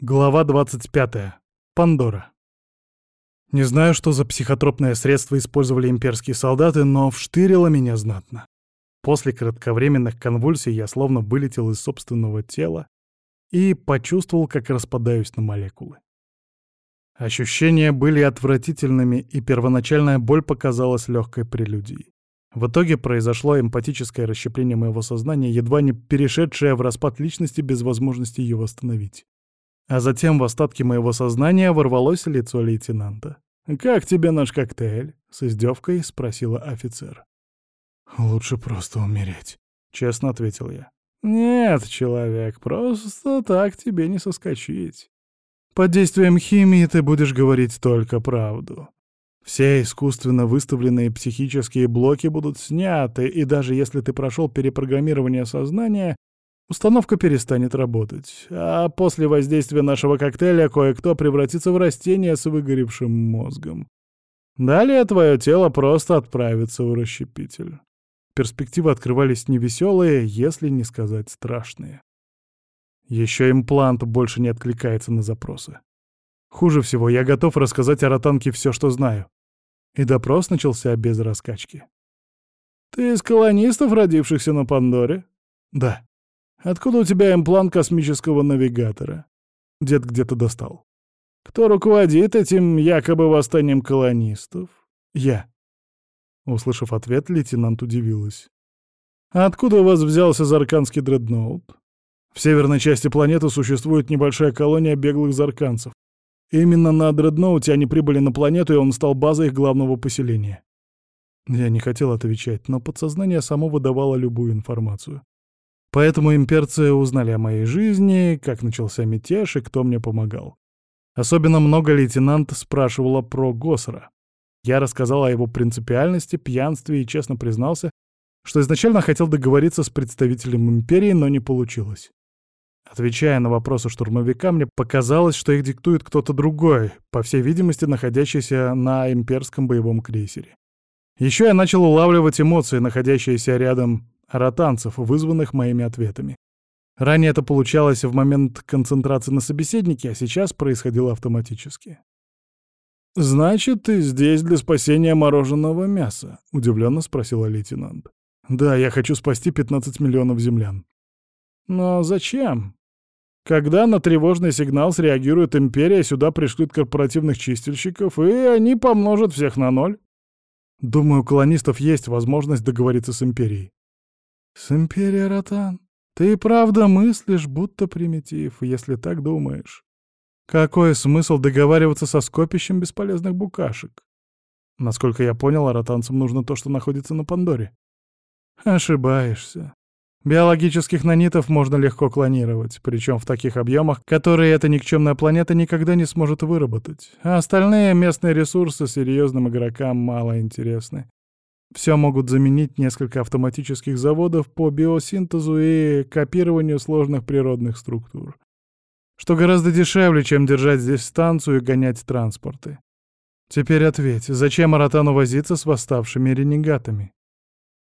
Глава 25. Пандора. Не знаю, что за психотропное средство использовали имперские солдаты, но вштырило меня знатно. После кратковременных конвульсий я словно вылетел из собственного тела и почувствовал, как распадаюсь на молекулы. Ощущения были отвратительными, и первоначальная боль показалась легкой прелюдией. В итоге произошло эмпатическое расщепление моего сознания, едва не перешедшее в распад личности без возможности ее восстановить. А затем в остатки моего сознания ворвалось лицо лейтенанта. «Как тебе наш коктейль?» — с издевкой спросила офицер. «Лучше просто умереть», — честно ответил я. «Нет, человек, просто так тебе не соскочить. Под действием химии ты будешь говорить только правду. Все искусственно выставленные психические блоки будут сняты, и даже если ты прошел перепрограммирование сознания, Установка перестанет работать, а после воздействия нашего коктейля кое-кто превратится в растение с выгоревшим мозгом. Далее твое тело просто отправится в расщепитель. Перспективы открывались невеселые, если не сказать страшные. Еще имплант больше не откликается на запросы. Хуже всего, я готов рассказать о ротанке все, что знаю. И допрос начался без раскачки. «Ты из колонистов, родившихся на Пандоре?» «Да». Откуда у тебя имплант космического навигатора? Дед где-то достал. Кто руководит этим якобы восстанием колонистов? Я. Услышав ответ, лейтенант удивилась. А откуда у вас взялся зарканский дредноут? В северной части планеты существует небольшая колония беглых зарканцев. Именно на дредноуте они прибыли на планету, и он стал базой их главного поселения. Я не хотел отвечать, но подсознание само выдавало любую информацию. Поэтому имперцы узнали о моей жизни, как начался мятеж и кто мне помогал. Особенно много лейтенант спрашивала про Госера. Я рассказал о его принципиальности, пьянстве и честно признался, что изначально хотел договориться с представителем империи, но не получилось. Отвечая на вопросы штурмовика, мне показалось, что их диктует кто-то другой, по всей видимости, находящийся на имперском боевом крейсере. Еще я начал улавливать эмоции, находящиеся рядом ротанцев, вызванных моими ответами. Ранее это получалось в момент концентрации на собеседнике, а сейчас происходило автоматически. «Значит, ты здесь для спасения мороженого мяса?» — удивленно спросила лейтенант. «Да, я хочу спасти 15 миллионов землян». «Но зачем? Когда на тревожный сигнал среагирует Империя, сюда пришлют корпоративных чистильщиков, и они помножат всех на ноль?» «Думаю, у колонистов есть возможность договориться с Империей. «С империей Ротан? Ты правда мыслишь, будто примитив, если так думаешь. Какой смысл договариваться со скопищем бесполезных букашек? Насколько я понял, ротанцам нужно то, что находится на Пандоре. Ошибаешься. Биологических нанитов можно легко клонировать, причем в таких объемах, которые эта никчемная планета никогда не сможет выработать. А остальные местные ресурсы серьезным игрокам мало интересны. Все могут заменить несколько автоматических заводов по биосинтезу и копированию сложных природных структур. Что гораздо дешевле, чем держать здесь станцию и гонять транспорты. Теперь ответь, зачем Аратану возиться с восставшими ренегатами?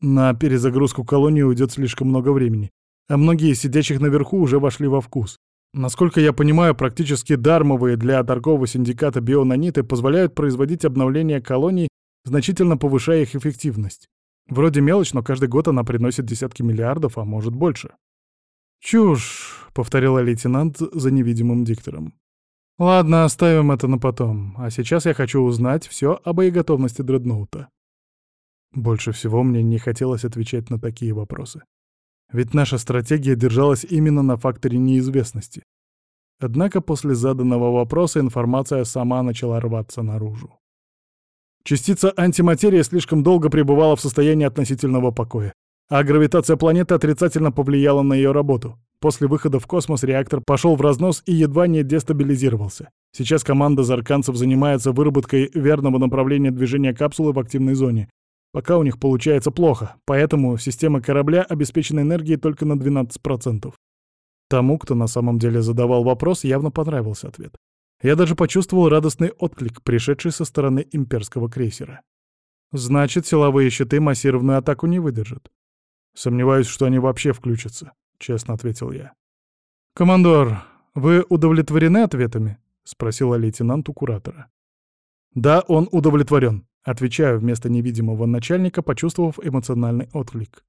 На перезагрузку колонии уйдет слишком много времени, а многие из сидящих наверху уже вошли во вкус. Насколько я понимаю, практически дармовые для торгового синдиката бионаниты позволяют производить обновление колоний значительно повышая их эффективность. Вроде мелочь, но каждый год она приносит десятки миллиардов, а может больше. «Чушь», — повторила лейтенант за невидимым диктором. «Ладно, оставим это на потом, а сейчас я хочу узнать все о боеготовности дредноута». Больше всего мне не хотелось отвечать на такие вопросы. Ведь наша стратегия держалась именно на факторе неизвестности. Однако после заданного вопроса информация сама начала рваться наружу. Частица антиматерии слишком долго пребывала в состоянии относительного покоя, а гравитация планеты отрицательно повлияла на ее работу. После выхода в космос реактор пошел в разнос и едва не дестабилизировался. Сейчас команда зарканцев занимается выработкой верного направления движения капсулы в активной зоне. Пока у них получается плохо, поэтому система корабля обеспечена энергией только на 12%. Тому, кто на самом деле задавал вопрос, явно понравился ответ. Я даже почувствовал радостный отклик, пришедший со стороны имперского крейсера. Значит, силовые щиты массированную атаку не выдержат. Сомневаюсь, что они вообще включатся, честно ответил я. Командор, «Вы удовлетворены ответами?» — спросила лейтенант у куратора. «Да, он удовлетворен», — отвечаю вместо невидимого начальника, почувствовав эмоциональный отклик.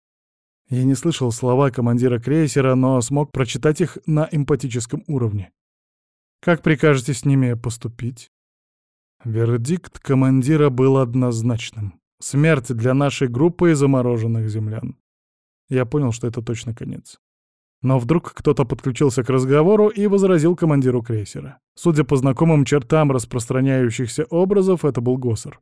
Я не слышал слова командира крейсера, но смог прочитать их на эмпатическом уровне. «Как прикажете с ними поступить?» Вердикт командира был однозначным. Смерть для нашей группы замороженных землян. Я понял, что это точно конец. Но вдруг кто-то подключился к разговору и возразил командиру крейсера. Судя по знакомым чертам распространяющихся образов, это был Госсер.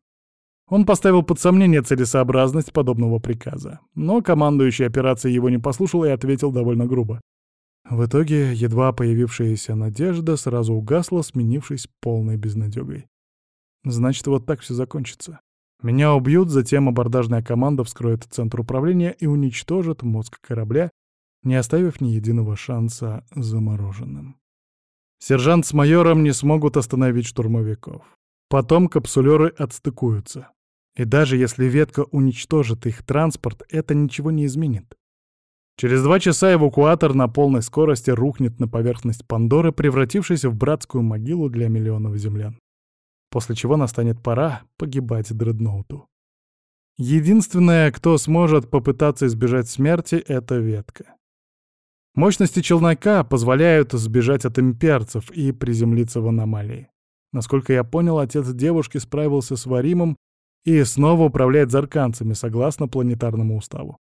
Он поставил под сомнение целесообразность подобного приказа. Но командующий операцией его не послушал и ответил довольно грубо. В итоге едва появившаяся надежда сразу угасла, сменившись полной безнадёгой. Значит, вот так все закончится. Меня убьют, затем абордажная команда вскроет центр управления и уничтожит мозг корабля, не оставив ни единого шанса замороженным. Сержант с майором не смогут остановить штурмовиков. Потом капсулеры отстыкуются. И даже если ветка уничтожит их транспорт, это ничего не изменит. Через два часа эвакуатор на полной скорости рухнет на поверхность Пандоры, превратившись в братскую могилу для миллионов землян. После чего настанет пора погибать дредноуту. Единственное, кто сможет попытаться избежать смерти, — это ветка. Мощности челнока позволяют сбежать от имперцев и приземлиться в аномалии. Насколько я понял, отец девушки справился с Варимом и снова управляет зарканцами, согласно планетарному уставу.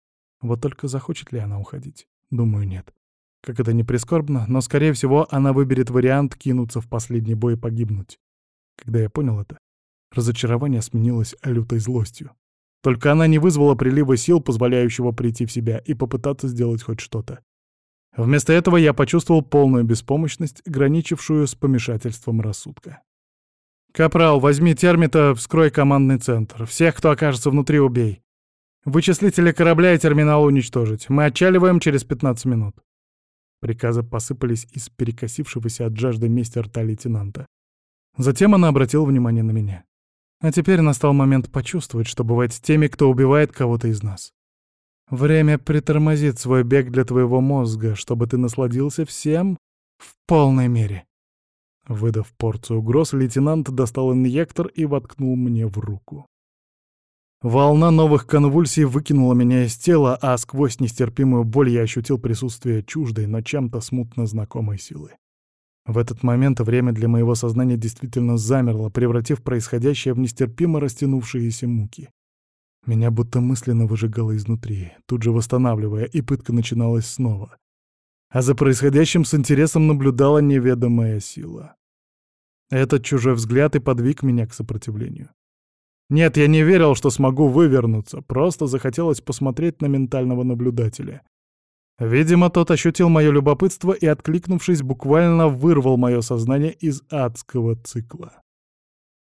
Вот только захочет ли она уходить? Думаю, нет. Как это не прискорбно, но, скорее всего, она выберет вариант кинуться в последний бой и погибнуть. Когда я понял это, разочарование сменилось лютой злостью. Только она не вызвала прилива сил, позволяющего прийти в себя и попытаться сделать хоть что-то. Вместо этого я почувствовал полную беспомощность, граничившую с помешательством рассудка. «Капрал, возьми термита, вскрой командный центр. Всех, кто окажется внутри, убей. Вычислители корабля и терминал уничтожить. Мы отчаливаем через 15 минут». Приказы посыпались из перекосившегося от жажды мести рта лейтенанта. Затем она обратила внимание на меня. А теперь настал момент почувствовать, что бывает с теми, кто убивает кого-то из нас. Время притормозит свой бег для твоего мозга, чтобы ты насладился всем в полной мере. Выдав порцию угроз, лейтенант достал инъектор и воткнул мне в руку. Волна новых конвульсий выкинула меня из тела, а сквозь нестерпимую боль я ощутил присутствие чуждой, но чем-то смутно знакомой силы. В этот момент время для моего сознания действительно замерло, превратив происходящее в нестерпимо растянувшиеся муки. Меня будто мысленно выжигало изнутри, тут же восстанавливая, и пытка начиналась снова. А за происходящим с интересом наблюдала неведомая сила. Этот чужой взгляд и подвиг меня к сопротивлению. Нет, я не верил, что смогу вывернуться, просто захотелось посмотреть на ментального наблюдателя. Видимо, тот ощутил мое любопытство и, откликнувшись, буквально вырвал мое сознание из адского цикла.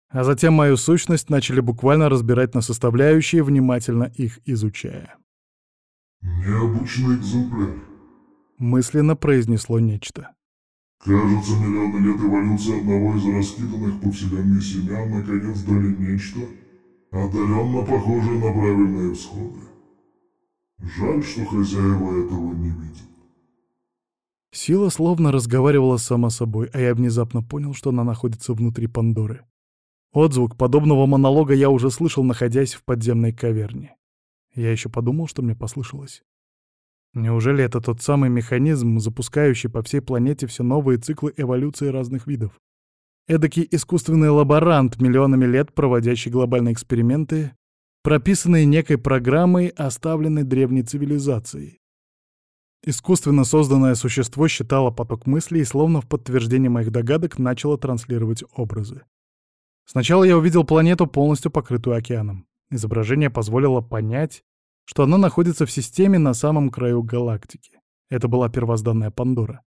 А затем мою сущность начали буквально разбирать на составляющие, внимательно их изучая. «Необычный экземпляр», — мысленно произнесло нечто. «Кажется, миллионы лет эволюции одного из раскиданных по вселенной семян наконец дали нечто, отдаленно похожее на правильные всходы. Жаль, что хозяева этого не видят». Сила словно разговаривала сама собой, а я внезапно понял, что она находится внутри Пандоры. Отзвук подобного монолога я уже слышал, находясь в подземной каверне. Я еще подумал, что мне послышалось. Неужели это тот самый механизм, запускающий по всей планете все новые циклы эволюции разных видов? Эдакий искусственный лаборант, миллионами лет проводящий глобальные эксперименты, прописанные некой программой, оставленной древней цивилизацией. Искусственно созданное существо считало поток мыслей и словно в подтверждение моих догадок начало транслировать образы. Сначала я увидел планету, полностью покрытую океаном. Изображение позволило понять, что она находится в системе на самом краю галактики. Это была первозданная Пандора.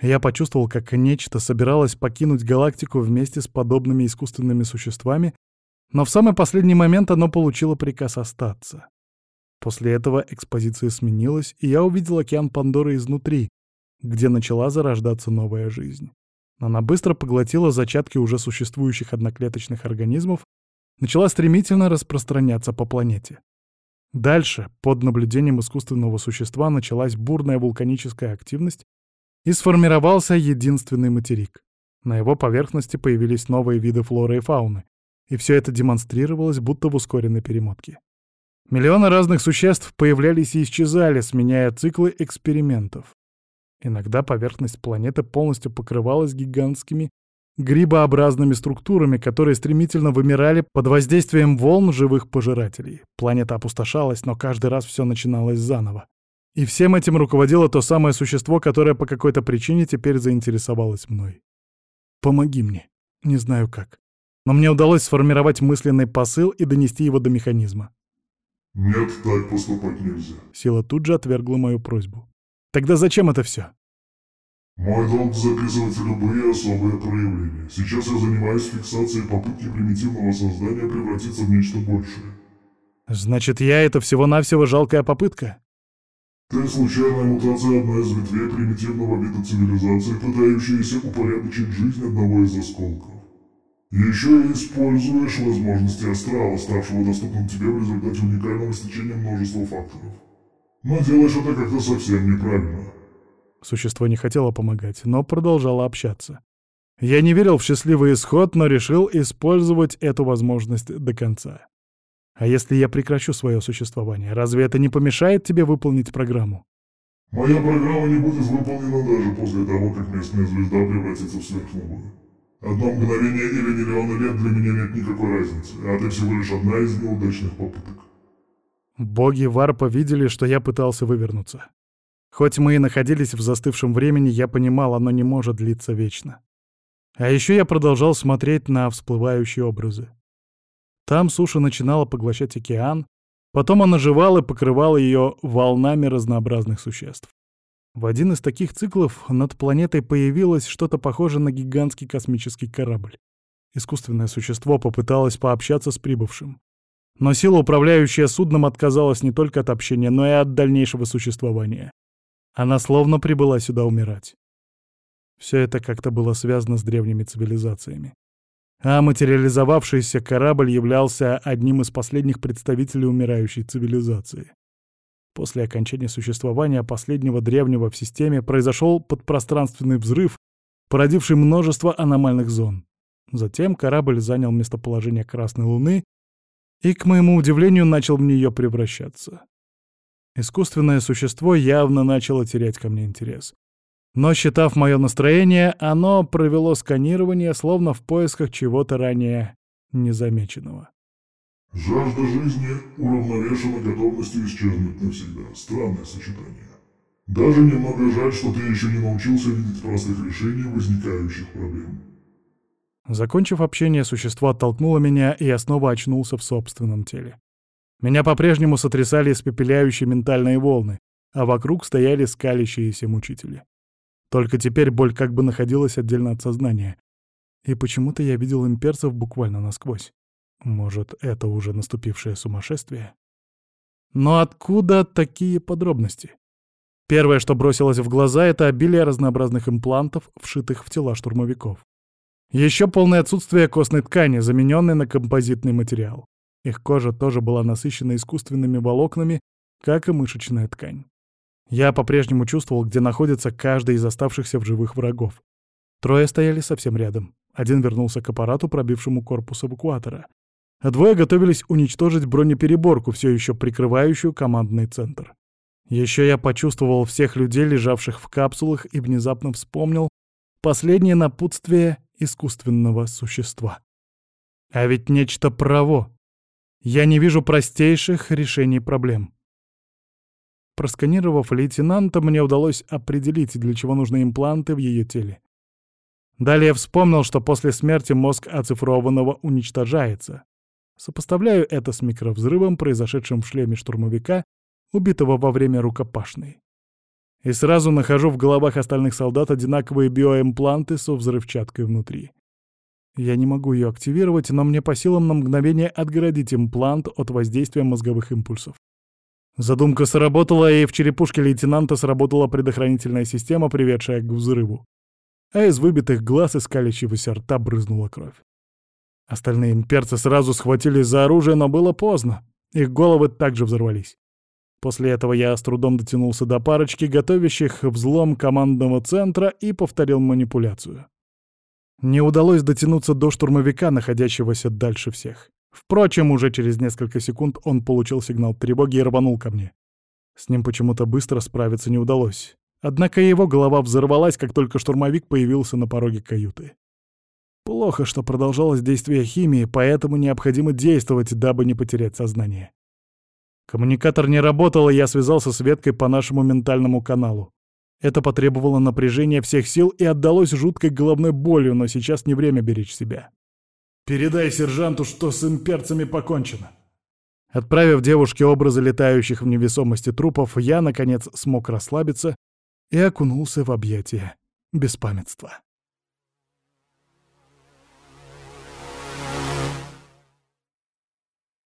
Я почувствовал, как нечто собиралось покинуть галактику вместе с подобными искусственными существами, но в самый последний момент оно получило приказ остаться. После этого экспозиция сменилась, и я увидел океан Пандоры изнутри, где начала зарождаться новая жизнь. Она быстро поглотила зачатки уже существующих одноклеточных организмов, начала стремительно распространяться по планете. Дальше, под наблюдением искусственного существа, началась бурная вулканическая активность, и сформировался единственный материк. На его поверхности появились новые виды флоры и фауны, и все это демонстрировалось будто в ускоренной перемотке. Миллионы разных существ появлялись и исчезали, сменяя циклы экспериментов. Иногда поверхность планеты полностью покрывалась гигантскими грибообразными структурами, которые стремительно вымирали под воздействием волн живых пожирателей. Планета опустошалась, но каждый раз все начиналось заново. И всем этим руководило то самое существо, которое по какой-то причине теперь заинтересовалось мной. Помоги мне. Не знаю как. Но мне удалось сформировать мысленный посыл и донести его до механизма. Нет, так поступать нельзя. Сила тут же отвергла мою просьбу. Тогда зачем это все? Мой долг записывать любые особые проявления. Сейчас я занимаюсь фиксацией попытки примитивного создания превратиться в нечто большее. Значит, я — это всего-навсего жалкая попытка? Ты случайная мутация одной из ветвей примитивного вида цивилизации, пытающаяся упорядочить жизнь одного из осколков. Еще и используешь возможности астрала, ставшего доступным тебе в результате уникального стечения множества факторов. Но делаешь это как-то совсем неправильно. Существо не хотело помогать, но продолжало общаться. Я не верил в счастливый исход, но решил использовать эту возможность до конца. А если я прекращу свое существование, разве это не помешает тебе выполнить программу? Моя программа не будет выполнена даже после того, как местная звезда превратится в сверхновую. Одно мгновение или миллионы лет для меня нет никакой разницы, а ты всего лишь одна из неудачных попыток. Боги Варпа видели, что я пытался вывернуться. Хоть мы и находились в застывшем времени, я понимал, оно не может длиться вечно. А еще я продолжал смотреть на всплывающие образы. Там суша начинала поглощать океан, потом она жевала и покрывала ее волнами разнообразных существ. В один из таких циклов над планетой появилось что-то похожее на гигантский космический корабль. Искусственное существо попыталось пообщаться с прибывшим. Но сила, управляющая судном, отказалась не только от общения, но и от дальнейшего существования. Она словно прибыла сюда умирать. Все это как-то было связано с древними цивилизациями. А материализовавшийся корабль являлся одним из последних представителей умирающей цивилизации. После окончания существования последнего древнего в системе произошел подпространственный взрыв, породивший множество аномальных зон. Затем корабль занял местоположение Красной Луны и, к моему удивлению, начал в нее превращаться. Искусственное существо явно начало терять ко мне интерес. Но, считав мое настроение, оно провело сканирование, словно в поисках чего-то ранее незамеченного. Жажда жизни уравновешена готовностью исчезнуть навсегда. Странное сочетание. Даже немного жаль, что ты еще не научился видеть простых решений возникающих проблем. Закончив общение, существо оттолкнуло меня, и я снова очнулся в собственном теле. Меня по-прежнему сотрясали испепеляющие ментальные волны, а вокруг стояли скалящиеся мучители. Только теперь боль как бы находилась отдельно от сознания. И почему-то я видел имперцев буквально насквозь. Может, это уже наступившее сумасшествие? Но откуда такие подробности? Первое, что бросилось в глаза, это обилие разнообразных имплантов, вшитых в тела штурмовиков. Еще полное отсутствие костной ткани, замененной на композитный материал. Их кожа тоже была насыщена искусственными волокнами, как и мышечная ткань. Я по-прежнему чувствовал, где находится каждый из оставшихся в живых врагов. Трое стояли совсем рядом. Один вернулся к аппарату, пробившему корпус эвакуатора. А двое готовились уничтожить бронепереборку, все еще прикрывающую командный центр. Еще я почувствовал всех людей, лежавших в капсулах, и внезапно вспомнил последнее напутствие искусственного существа. А ведь нечто право я не вижу простейших решений проблем. Просканировав лейтенанта, мне удалось определить, для чего нужны импланты в ее теле. Далее вспомнил, что после смерти мозг оцифрованного уничтожается. Сопоставляю это с микровзрывом, произошедшим в шлеме штурмовика, убитого во время рукопашной. И сразу нахожу в головах остальных солдат одинаковые биоимпланты со взрывчаткой внутри. Я не могу ее активировать, но мне по силам на мгновение отгородить имплант от воздействия мозговых импульсов. Задумка сработала, и в черепушке лейтенанта сработала предохранительная система, приведшая к взрыву. А из выбитых глаз и скалящегося рта брызнула кровь. Остальные имперцы сразу схватились за оружие, но было поздно. Их головы также взорвались. После этого я с трудом дотянулся до парочки, готовящих взлом командного центра, и повторил манипуляцию. Не удалось дотянуться до штурмовика, находящегося дальше всех. Впрочем, уже через несколько секунд он получил сигнал тревоги и рванул ко мне. С ним почему-то быстро справиться не удалось. Однако его голова взорвалась, как только штурмовик появился на пороге каюты. Плохо, что продолжалось действие химии, поэтому необходимо действовать, дабы не потерять сознание. Коммуникатор не работал, и я связался с веткой по нашему ментальному каналу. Это потребовало напряжения всех сил и отдалось жуткой головной болью, но сейчас не время беречь себя. «Передай сержанту, что с имперцами покончено». Отправив девушке образы летающих в невесомости трупов, я, наконец, смог расслабиться и окунулся в объятия беспамятства.